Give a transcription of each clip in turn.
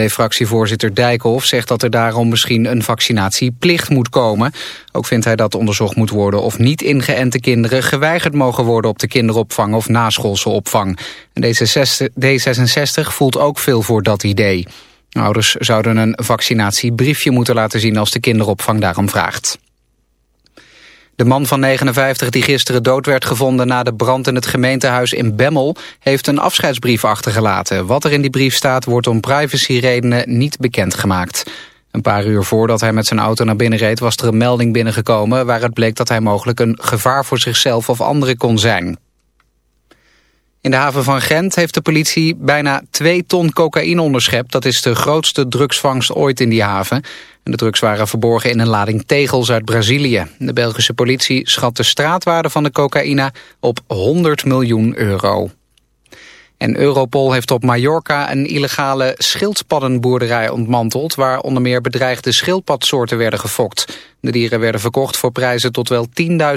VVD-fractievoorzitter Dijkhoff zegt dat er daarom misschien een vaccinatieplicht moet komen. Ook vindt hij dat onderzocht moet worden of niet ingeënte kinderen geweigerd mogen worden op de kinderopvang of naschoolse opvang. En D66 voelt ook veel voor dat idee. Ouders zouden een vaccinatiebriefje moeten laten zien als de kinderopvang daarom vraagt. De man van 59 die gisteren dood werd gevonden na de brand in het gemeentehuis in Bemmel heeft een afscheidsbrief achtergelaten. Wat er in die brief staat wordt om privacyredenen niet bekendgemaakt. Een paar uur voordat hij met zijn auto naar binnen reed was er een melding binnengekomen waaruit bleek dat hij mogelijk een gevaar voor zichzelf of anderen kon zijn. In de haven van Gent heeft de politie bijna 2 ton cocaïne onderschept. Dat is de grootste drugsvangst ooit in die haven. En de drugs waren verborgen in een lading tegels uit Brazilië. De Belgische politie schat de straatwaarde van de cocaïne op 100 miljoen euro. En Europol heeft op Mallorca een illegale schildpaddenboerderij ontmanteld... waar onder meer bedreigde schildpadsoorten werden gefokt. De dieren werden verkocht voor prijzen tot wel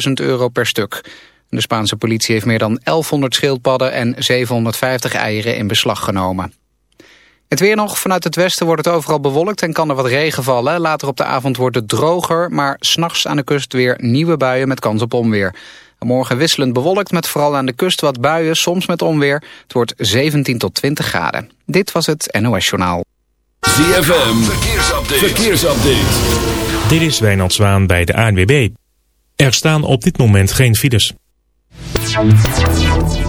10.000 euro per stuk. De Spaanse politie heeft meer dan 1100 schildpadden en 750 eieren in beslag genomen. Het weer nog. Vanuit het westen wordt het overal bewolkt en kan er wat regen vallen. Later op de avond wordt het droger, maar s'nachts aan de kust weer nieuwe buien met kans op onweer. Morgen wisselend bewolkt met vooral aan de kust wat buien, soms met onweer. Het wordt 17 tot 20 graden. Dit was het NOS Journaal. ZFM, verkeersupdate. verkeersupdate. Dit is Wijnand Zwaan bij de ANWB. Er staan op dit moment geen files. Thank you.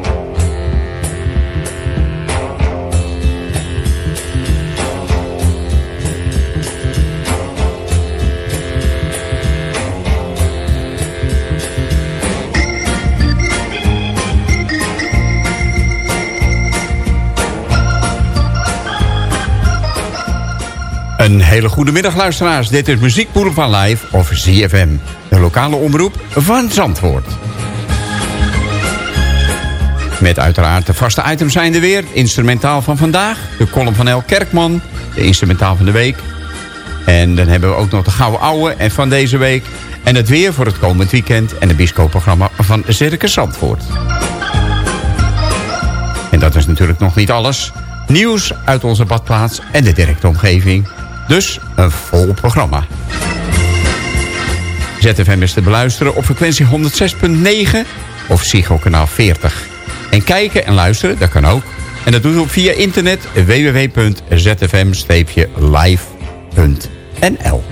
Een hele goede middag luisteraars. Dit is Muziek van Live of ZFM. De lokale omroep van Zandvoort. Met uiteraard de vaste items zijn er weer. Instrumentaal van vandaag. De column van El Kerkman. De instrumentaal van de week. En dan hebben we ook nog de Gouden Ouwe en van deze week. En het weer voor het komend weekend. En het biscoprogramma van Circus Zandvoort. En dat is natuurlijk nog niet alles. Nieuws uit onze badplaats en de directe omgeving. Dus een vol programma. ZFM is te beluisteren op frequentie 106.9 of Psycho kanaal 40. En kijken en luisteren, dat kan ook. En dat doet u via internet www.zfm-live.nl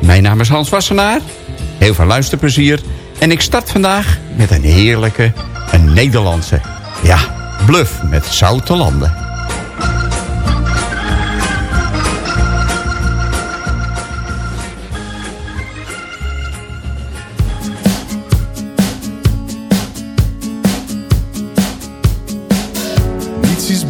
Mijn naam is Hans Wassenaar. Heel veel luisterplezier. En ik start vandaag met een heerlijke, een Nederlandse. Ja, bluff met zoute landen.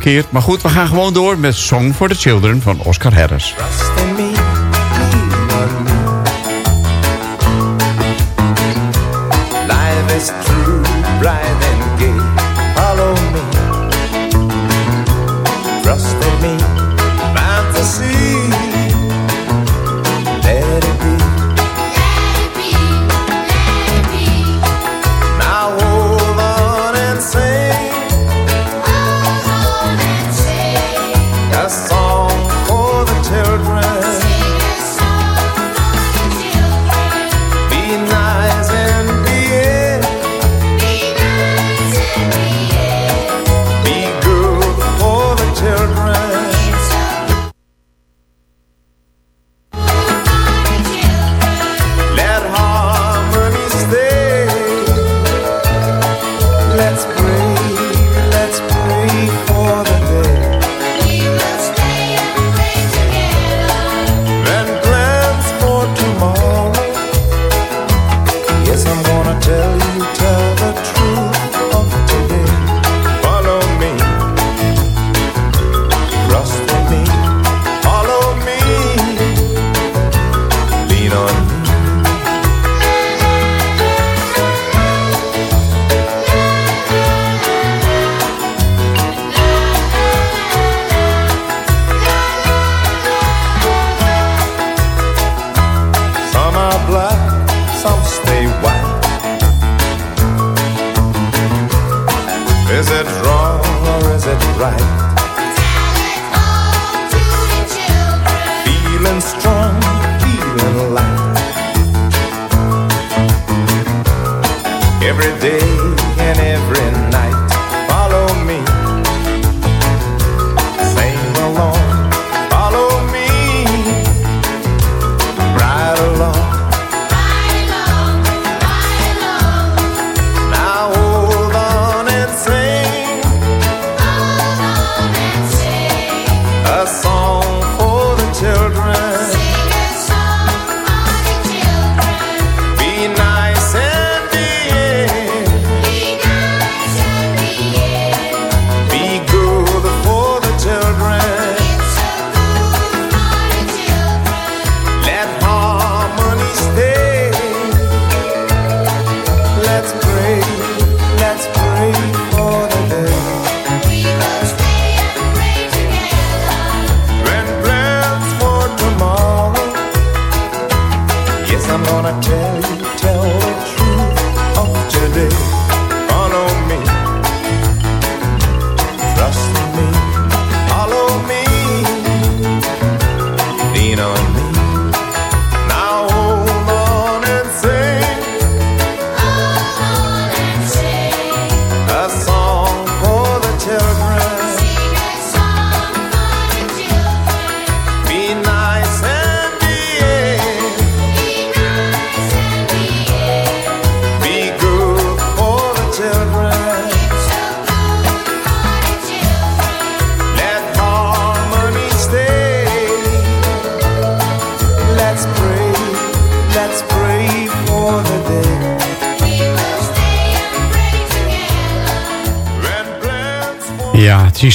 verkeerd. Maar goed, we gaan gewoon door met Song for the Children van Oscar Harris.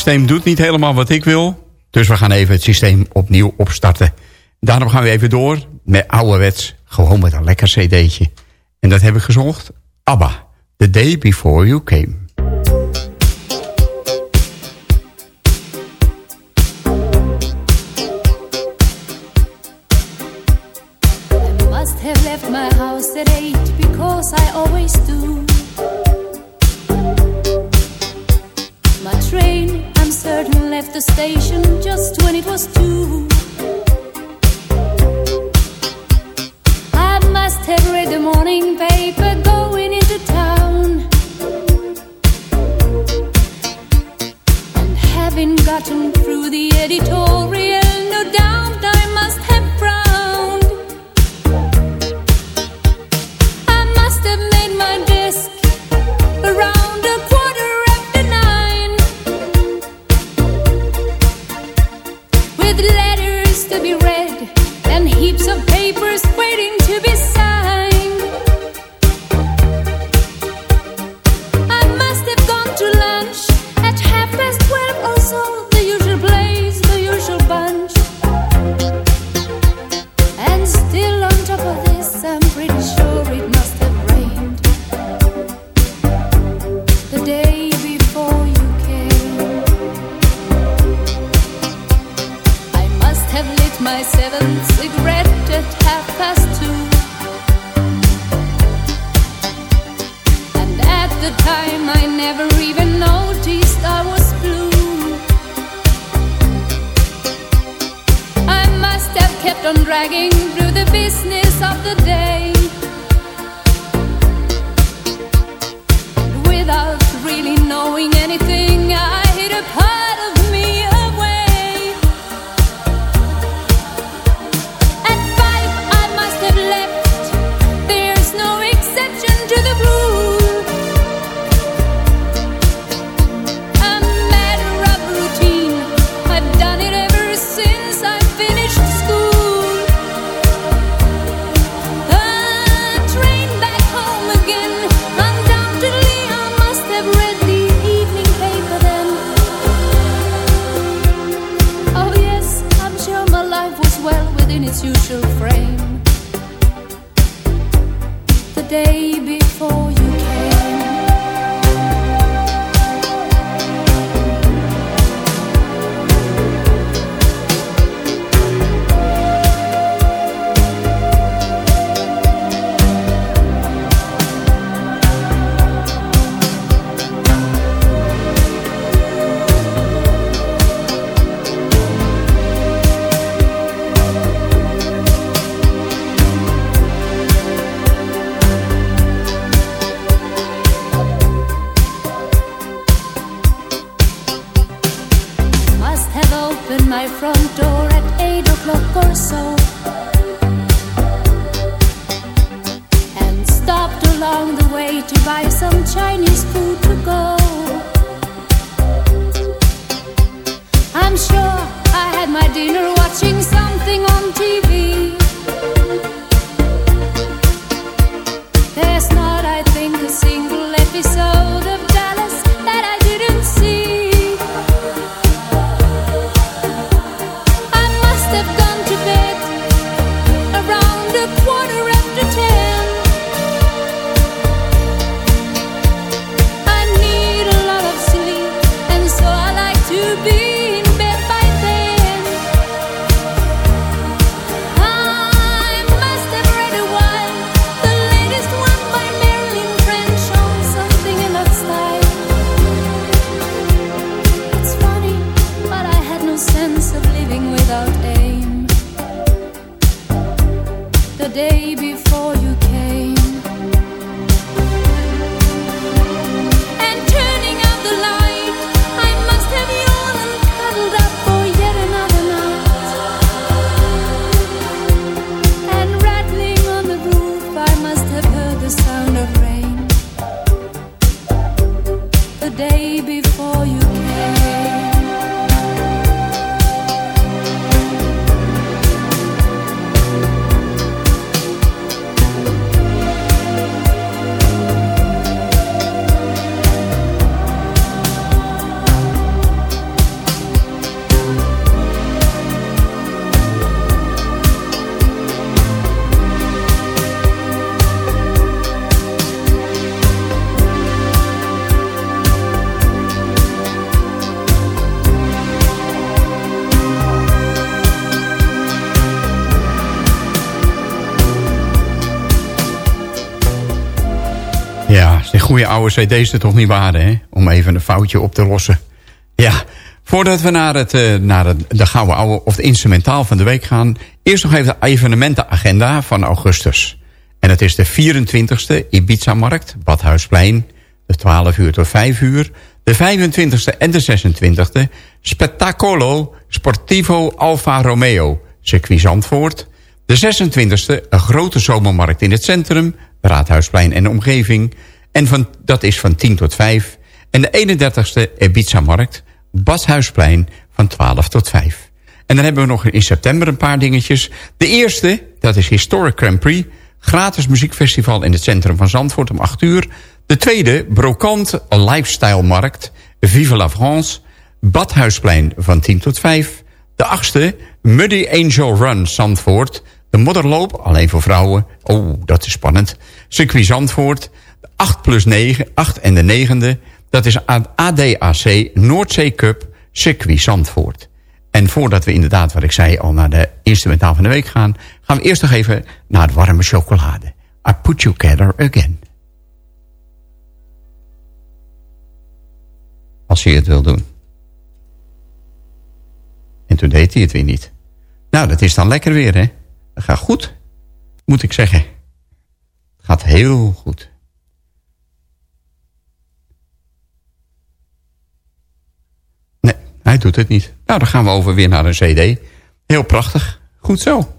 systeem doet niet helemaal wat ik wil. Dus we gaan even het systeem opnieuw opstarten. Daarom gaan we even door met ouderwets. Gewoon met een lekker cd'tje. En dat heb ik gezocht. ABBA. The Day Before You Came. it was too oude cd's er toch niet waarde, hè? Om even een foutje op te lossen. Ja, voordat we naar, het, uh, naar het, de gouden oude of het instrumentaal van de week gaan... eerst nog even de evenementenagenda van augustus. En het is de 24e Ibiza-markt, Badhuisplein... de 12 uur tot 5 uur... de 25e en de 26e Spettacolo Sportivo Alfa Romeo, circuit Zandvoort... de 26e een grote zomermarkt in het centrum... Raadhuisplein en omgeving... En van, dat is van 10 tot 5. En de 31ste Ibiza-markt, Badhuisplein, van 12 tot 5. En dan hebben we nog in september een paar dingetjes. De eerste, dat is Historic Grand Prix. Gratis muziekfestival in het centrum van Zandvoort om 8 uur. De tweede, Brokant Lifestyle Markt, Vive la France. Badhuisplein van 10 tot 5. De achtste, Muddy Angel Run Zandvoort. De modderloop, alleen voor vrouwen. Oh, dat is spannend. Circuit Zandvoort. 8 plus 9, 8 en de negende. Dat is ADAC Noordzee Cup circuit Zandvoort. En voordat we inderdaad, wat ik zei, al naar de instrumentaal van de week gaan... gaan we eerst nog even naar de warme chocolade. I put you together again. Als hij het wil doen. En toen deed hij het weer niet. Nou, dat is dan lekker weer, hè? Dat gaat goed, moet ik zeggen. Het gaat heel goed. Hij doet het niet. Nou, dan gaan we over weer naar een cd. Heel prachtig. Goed zo.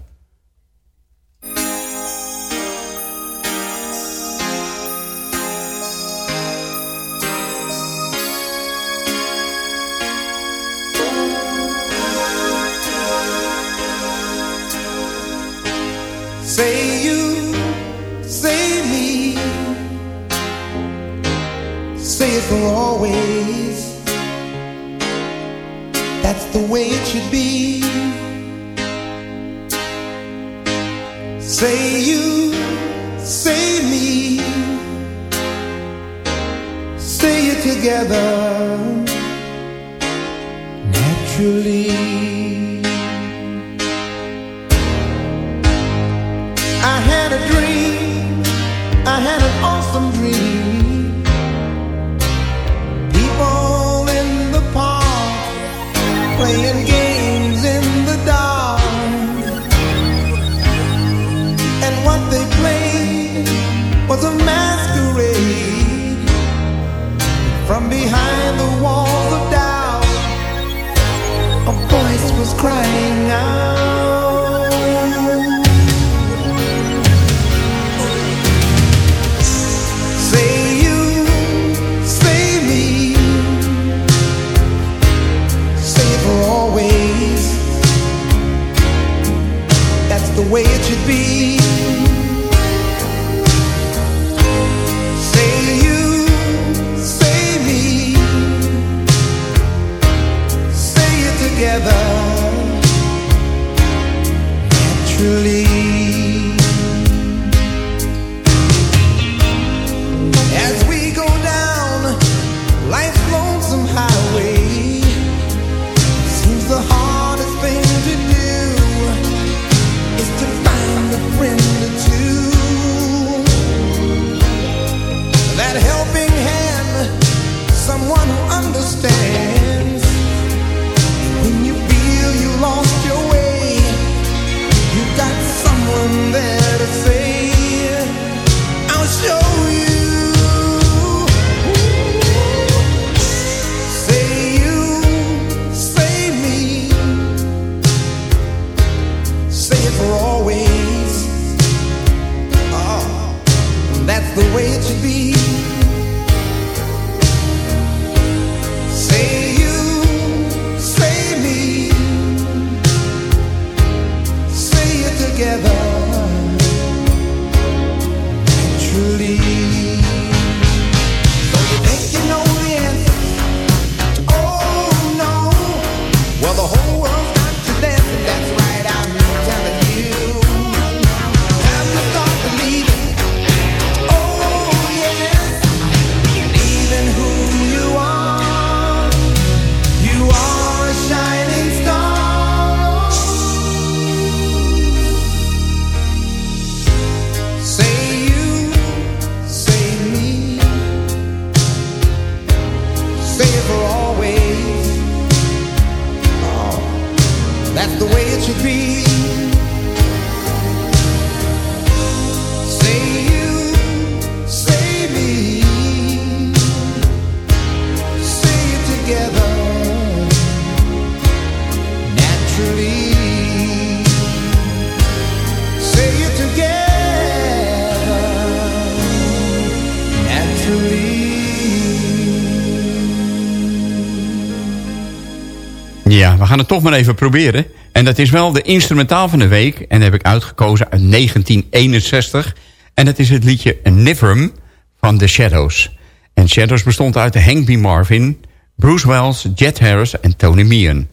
Gaan het toch maar even proberen. En dat is wel de instrumentaal van de week. En heb ik uitgekozen uit 1961. En dat is het liedje Nivrum van The Shadows. En Shadows bestond uit Hank B. Marvin, Bruce Wells, Jet Harris en Tony Meehan.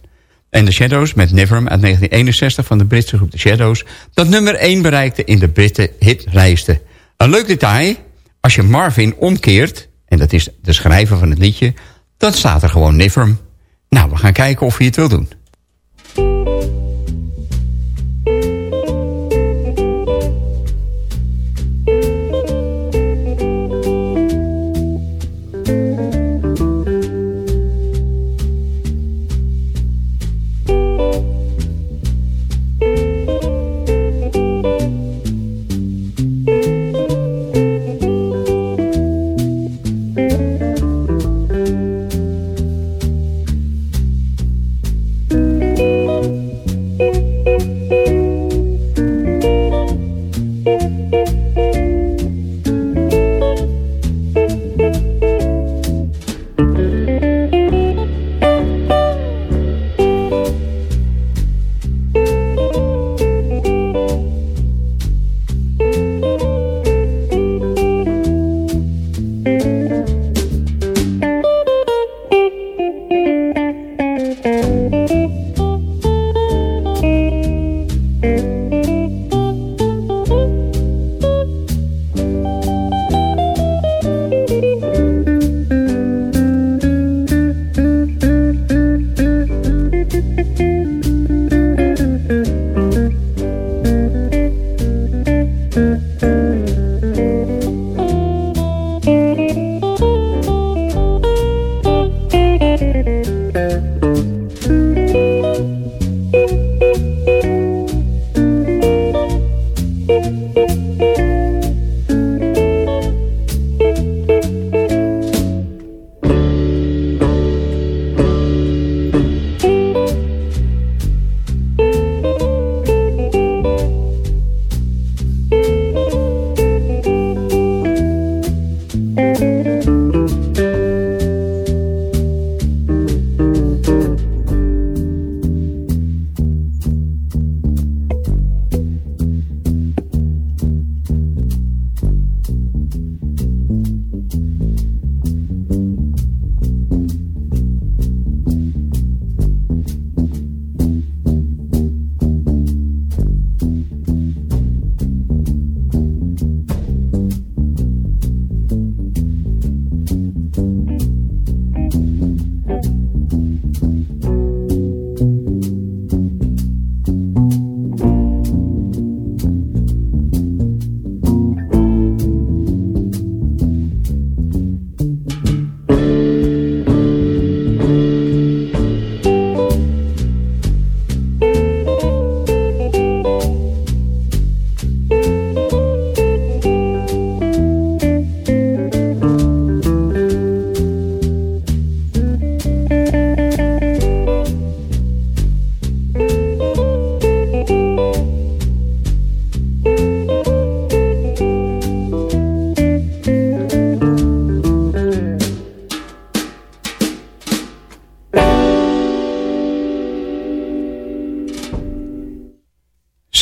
En The Shadows met Nivrum uit 1961 van de Britse groep The Shadows... dat nummer 1 bereikte in de Britse hitlijsten. Een leuk detail, als je Marvin omkeert... en dat is de schrijver van het liedje... dan staat er gewoon Nivrum. Nou, we gaan kijken of hij het wil doen.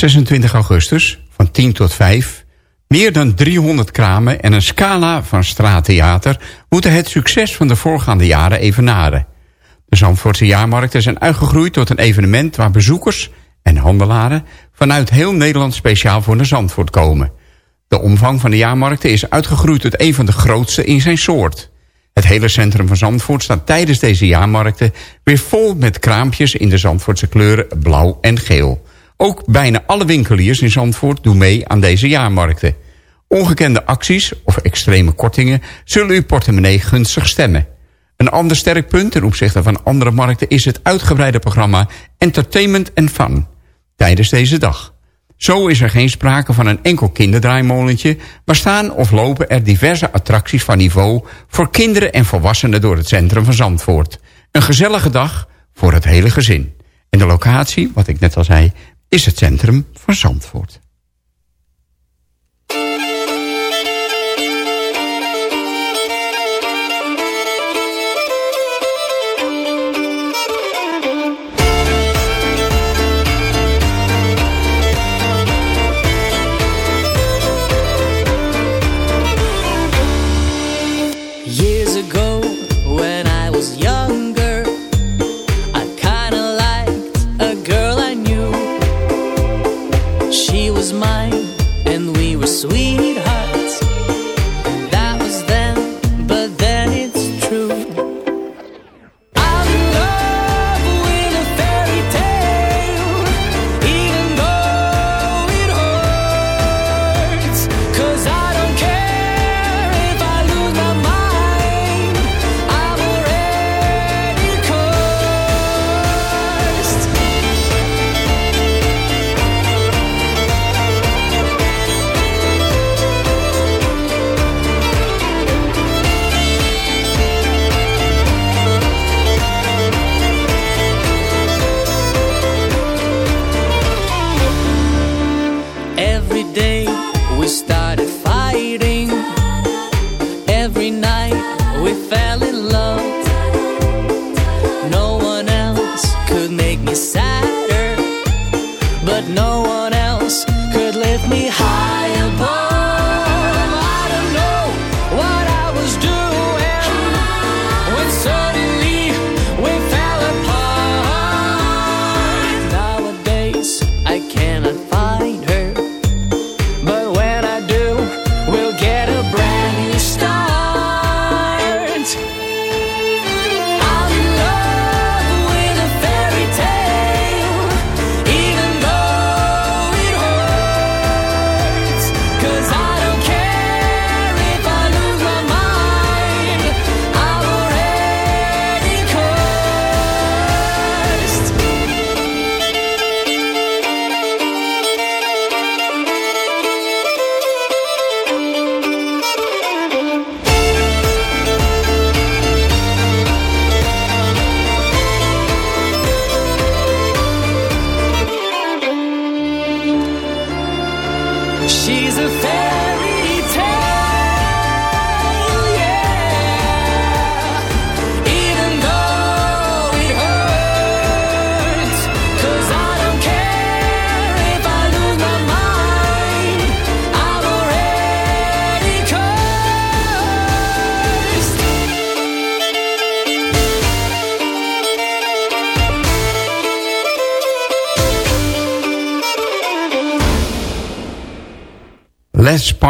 ...26 augustus, van 10 tot 5... Meer dan 300 kramen en een scala van straattheater... moeten het succes van de voorgaande jaren evenaren. De Zandvoortse jaarmarkten zijn uitgegroeid tot een evenement... waar bezoekers en handelaren vanuit heel Nederland speciaal voor naar Zandvoort komen. De omvang van de jaarmarkten is uitgegroeid tot een van de grootste in zijn soort. Het hele centrum van Zandvoort staat tijdens deze jaarmarkten... weer vol met kraampjes in de Zandvoortse kleuren blauw en geel... Ook bijna alle winkeliers in Zandvoort doen mee aan deze jaarmarkten. Ongekende acties of extreme kortingen zullen uw portemonnee gunstig stemmen. Een ander sterk punt ten opzichte van andere markten is het uitgebreide programma Entertainment and Fun. tijdens deze dag. Zo is er geen sprake van een enkel kinderdraaimolentje... maar staan of lopen er diverse attracties van niveau... voor kinderen en volwassenen door het centrum van Zandvoort. Een gezellige dag voor het hele gezin. En de locatie, wat ik net al zei, is het centrum van Zandvoort.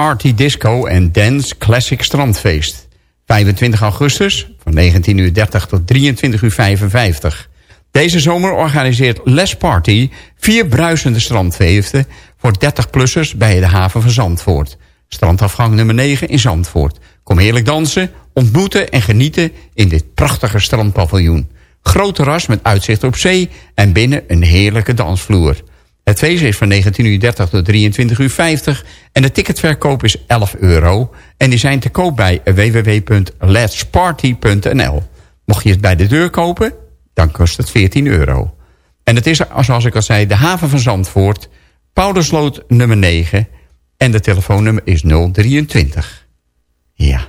Party Disco en Dance Classic Strandfeest. 25 augustus van 19.30 tot 23.55 Deze zomer organiseert Les Party vier bruisende strandfeesten... voor 30-plussers bij de haven van Zandvoort. Strandafgang nummer 9 in Zandvoort. Kom heerlijk dansen, ontmoeten en genieten in dit prachtige strandpaviljoen. Groot terras met uitzicht op zee en binnen een heerlijke dansvloer. Het feest is van 19.30 tot 23.50 en de ticketverkoop is 11 euro. En die zijn te koop bij www.letsparty.nl. Mocht je het bij de deur kopen, dan kost het 14 euro. En het is, zoals ik al zei, de haven van Zandvoort, Paulusloot nummer 9... en de telefoonnummer is 023. Ja.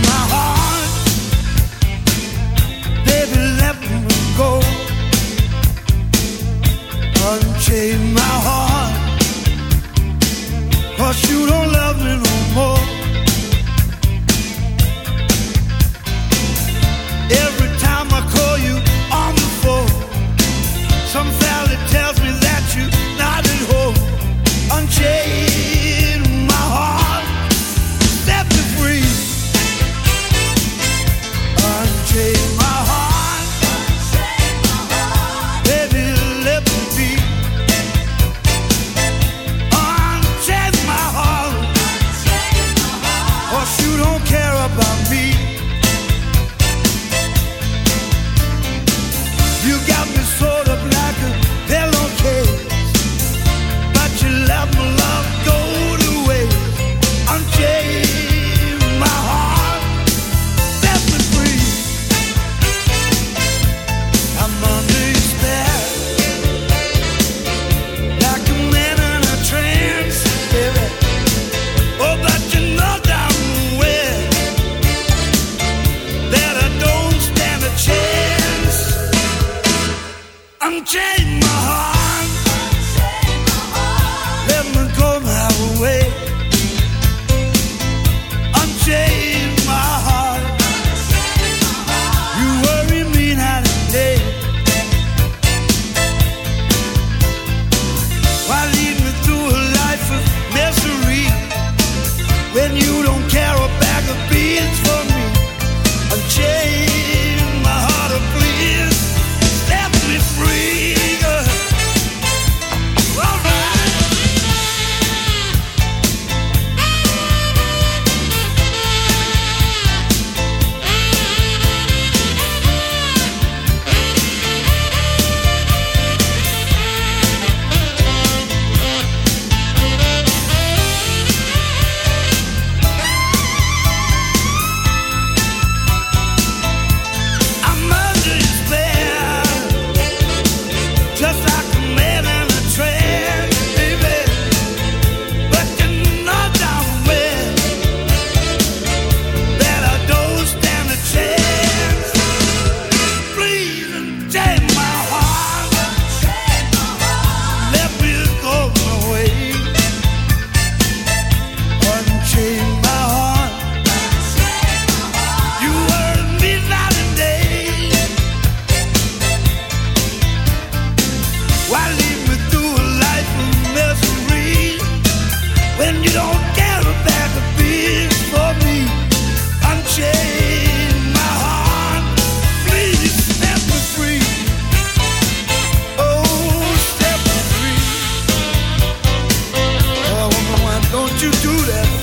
chain my heart.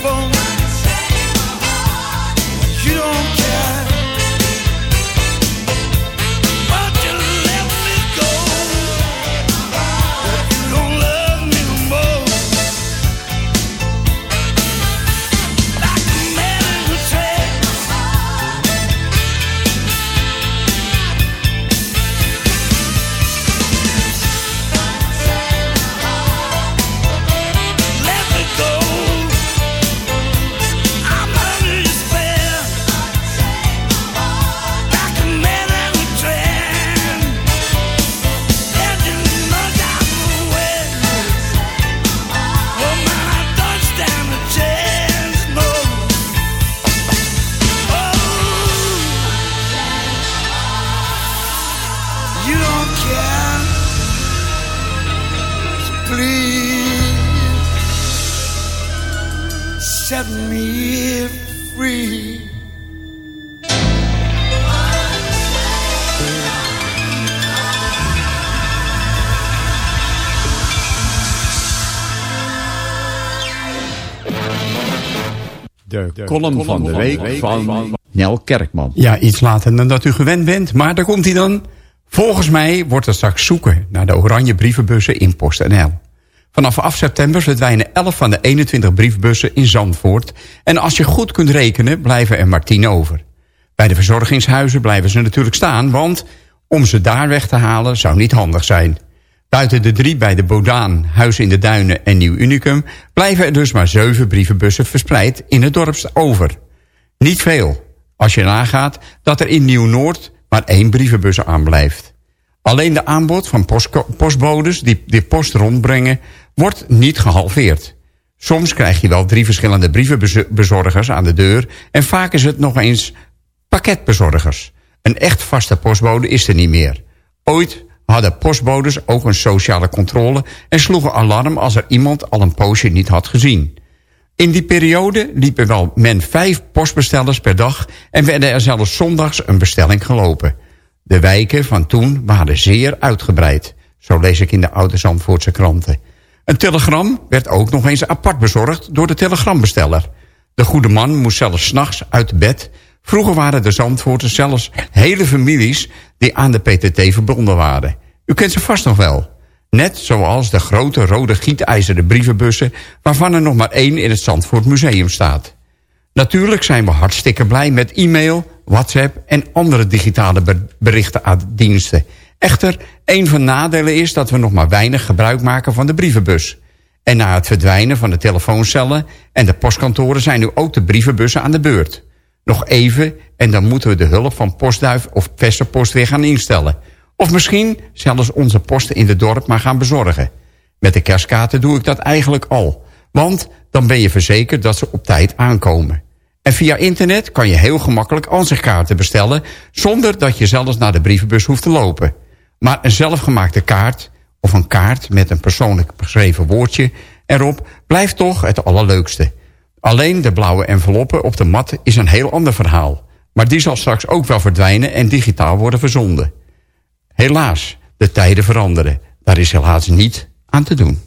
phone. Column van de week van Nel Kerkman. Ja, iets later dan dat u gewend bent, maar daar komt hij dan. Volgens mij wordt het straks zoeken naar de oranje brievenbussen in PostNL. Vanaf af september verdwijnen 11 van de 21 briefbussen in Zandvoort... en als je goed kunt rekenen, blijven er maar 10 over. Bij de verzorgingshuizen blijven ze natuurlijk staan... want om ze daar weg te halen zou niet handig zijn. Buiten de drie bij de Bodaan, Huis in de Duinen en Nieuw Unicum... blijven er dus maar 7 brievenbussen verspreid in het dorp over. Niet veel, als je nagaat dat er in Nieuw-Noord maar één brievenbus aanblijft. Alleen de aanbod van postbodes die de post rondbrengen... wordt niet gehalveerd. Soms krijg je wel drie verschillende brievenbezorgers aan de deur... en vaak is het nog eens pakketbezorgers. Een echt vaste postbode is er niet meer. Ooit hadden postbodes ook een sociale controle... en sloegen alarm als er iemand al een poosje niet had gezien. In die periode liepen wel men vijf postbestellers per dag... en werden er zelfs zondags een bestelling gelopen. De wijken van toen waren zeer uitgebreid. Zo lees ik in de oude Zandvoortse kranten. Een telegram werd ook nog eens apart bezorgd door de telegrambesteller. De goede man moest zelfs s'nachts uit bed. Vroeger waren de Zandvoorters zelfs hele families... die aan de PTT verbonden waren. U kent ze vast nog wel. Net zoals de grote rode gietijzeren brievenbussen... waarvan er nog maar één in het Zandvoort Museum staat. Natuurlijk zijn we hartstikke blij met e-mail, WhatsApp... en andere digitale ber- berichtendiensten. Echter, een van de nadelen is dat we nog maar weinig gebruik maken van de brievenbus. En na het verdwijnen van de telefooncellen en de postkantoren... zijn nu ook de brievenbussen aan de beurt. Nog even en dan moeten we de hulp van postduif of verse weer gaan instellen. Of misschien zelfs onze posten in het dorp maar gaan bezorgen. Met de kerstkaarten doe ik dat eigenlijk al. Want dan ben je verzekerd dat ze op tijd aankomen. En via internet kan je heel gemakkelijk ansichtkaarten bestellen... zonder dat je zelfs naar de brievenbus hoeft te lopen. Maar een zelfgemaakte kaart of een kaart met een persoonlijk geschreven woordje erop... blijft toch het allerleukste. Alleen de blauwe enveloppen op de mat is een heel ander verhaal. Maar die zal straks ook wel verdwijnen en digitaal worden verzonden. Helaas, de tijden veranderen. Daar is helaas niet aan te doen.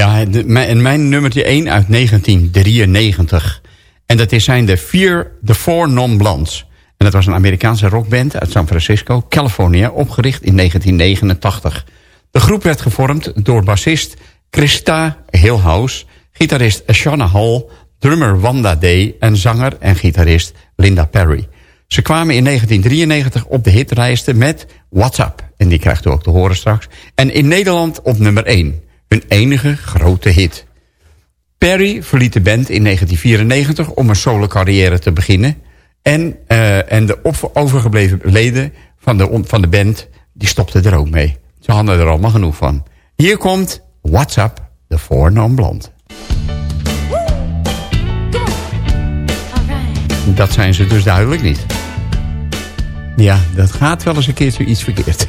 Ja, de- mijn, mijn nummertje 1 uit 1993. En dat is zijn de vier, Four Non Blondes. En dat was een Amerikaanse rockband uit San Francisco, Californië, opgericht in 1989. De groep werd gevormd door bassist Christa Hillhouse, gitarist Shauna Hall, drummer Wanda Day en zanger en gitarist Linda Perry. Ze kwamen in 1993 op de hitlijsten met What's Up. En die krijgt u ook te horen straks. En in Nederland op nummer 1. Hun enige grote hit. Perry verliet de band in 1994 om een solo carrière te beginnen. En, eh, en de overgebleven leden van de, van de band, die stopten er ook mee. Ze hadden er allemaal genoeg van. Hier komt What's Up, de Four Non Blonde. Dat zijn ze dus duidelijk niet. Ja, dat gaat wel eens een keertje iets verkeerd.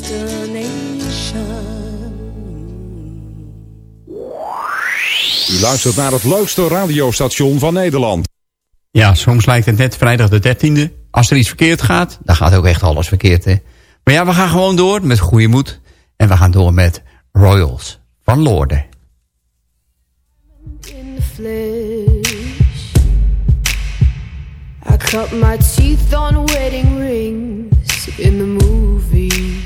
destination. U luistert naar het leukste radiostation van Nederland. Ja, soms lijkt het net vrijdag de 13e. Als er iets verkeerd gaat, dan gaat ook echt alles verkeerd. Hè? Maar ja, we gaan gewoon door met goede moed. En we gaan door met Royals van Loorde. in the flesh. I cut my teeth on wedding rings in the movies,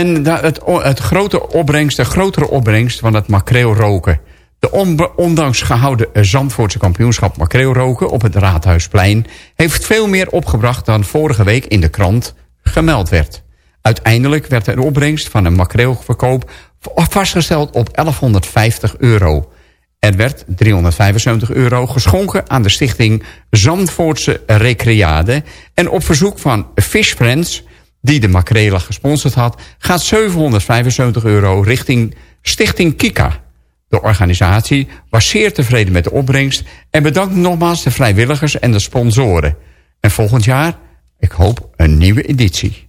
En het, het grote opbrengst, de grotere opbrengst van het makreelroken. De ondanks gehouden Zandvoortse kampioenschap makreelroken op het Raadhuisplein... heeft veel meer opgebracht dan vorige week in de krant gemeld werd. Uiteindelijk werd de opbrengst van een makreelverkoop vastgesteld op 1150 euro. Er werd 375 euro geschonken aan de stichting Zandvoortse Recreade... en op verzoek van Fish Friends, die de makrelen gesponsord had... gaat 775 euro richting Stichting Kika. De organisatie was zeer tevreden met de opbrengst... en bedankt nogmaals de vrijwilligers en de sponsoren. En volgend jaar, ik hoop, een nieuwe editie.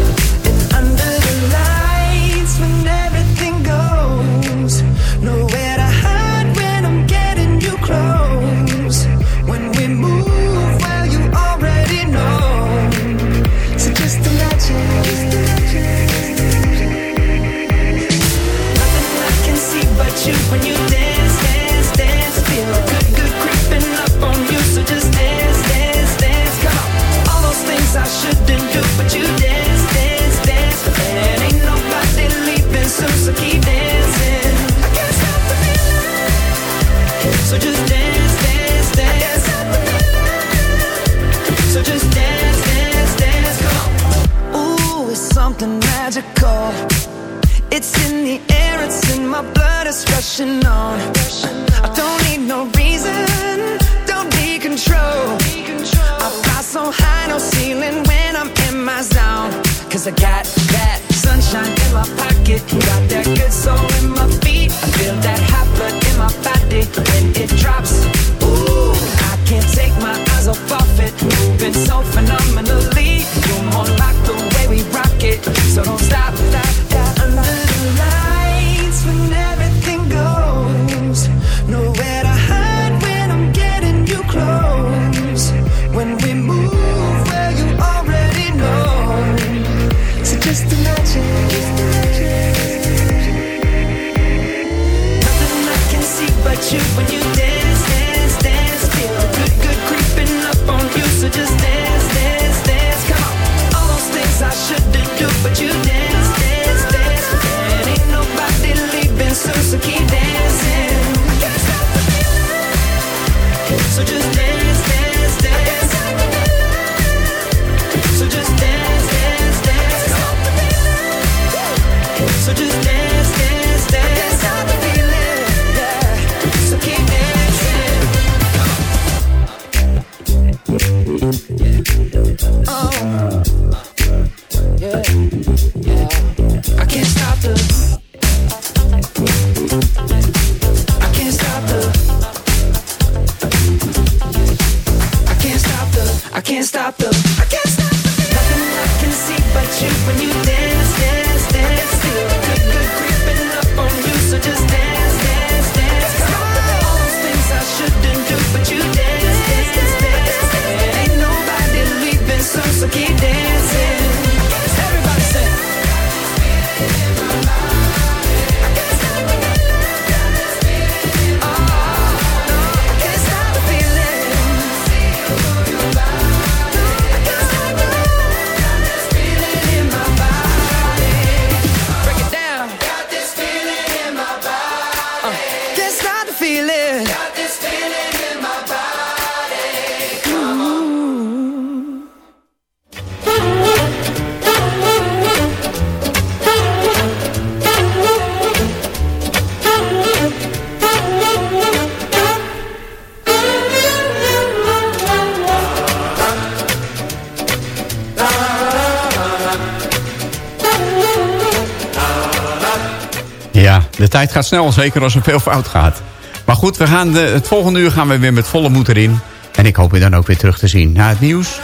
Het gaat snel, zeker als er veel fout gaat. Maar goed, we gaan de, het volgende uur gaan we weer met volle moed erin. En ik hoop u dan ook weer terug te zien na het nieuws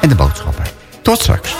en de boodschappen. Tot straks.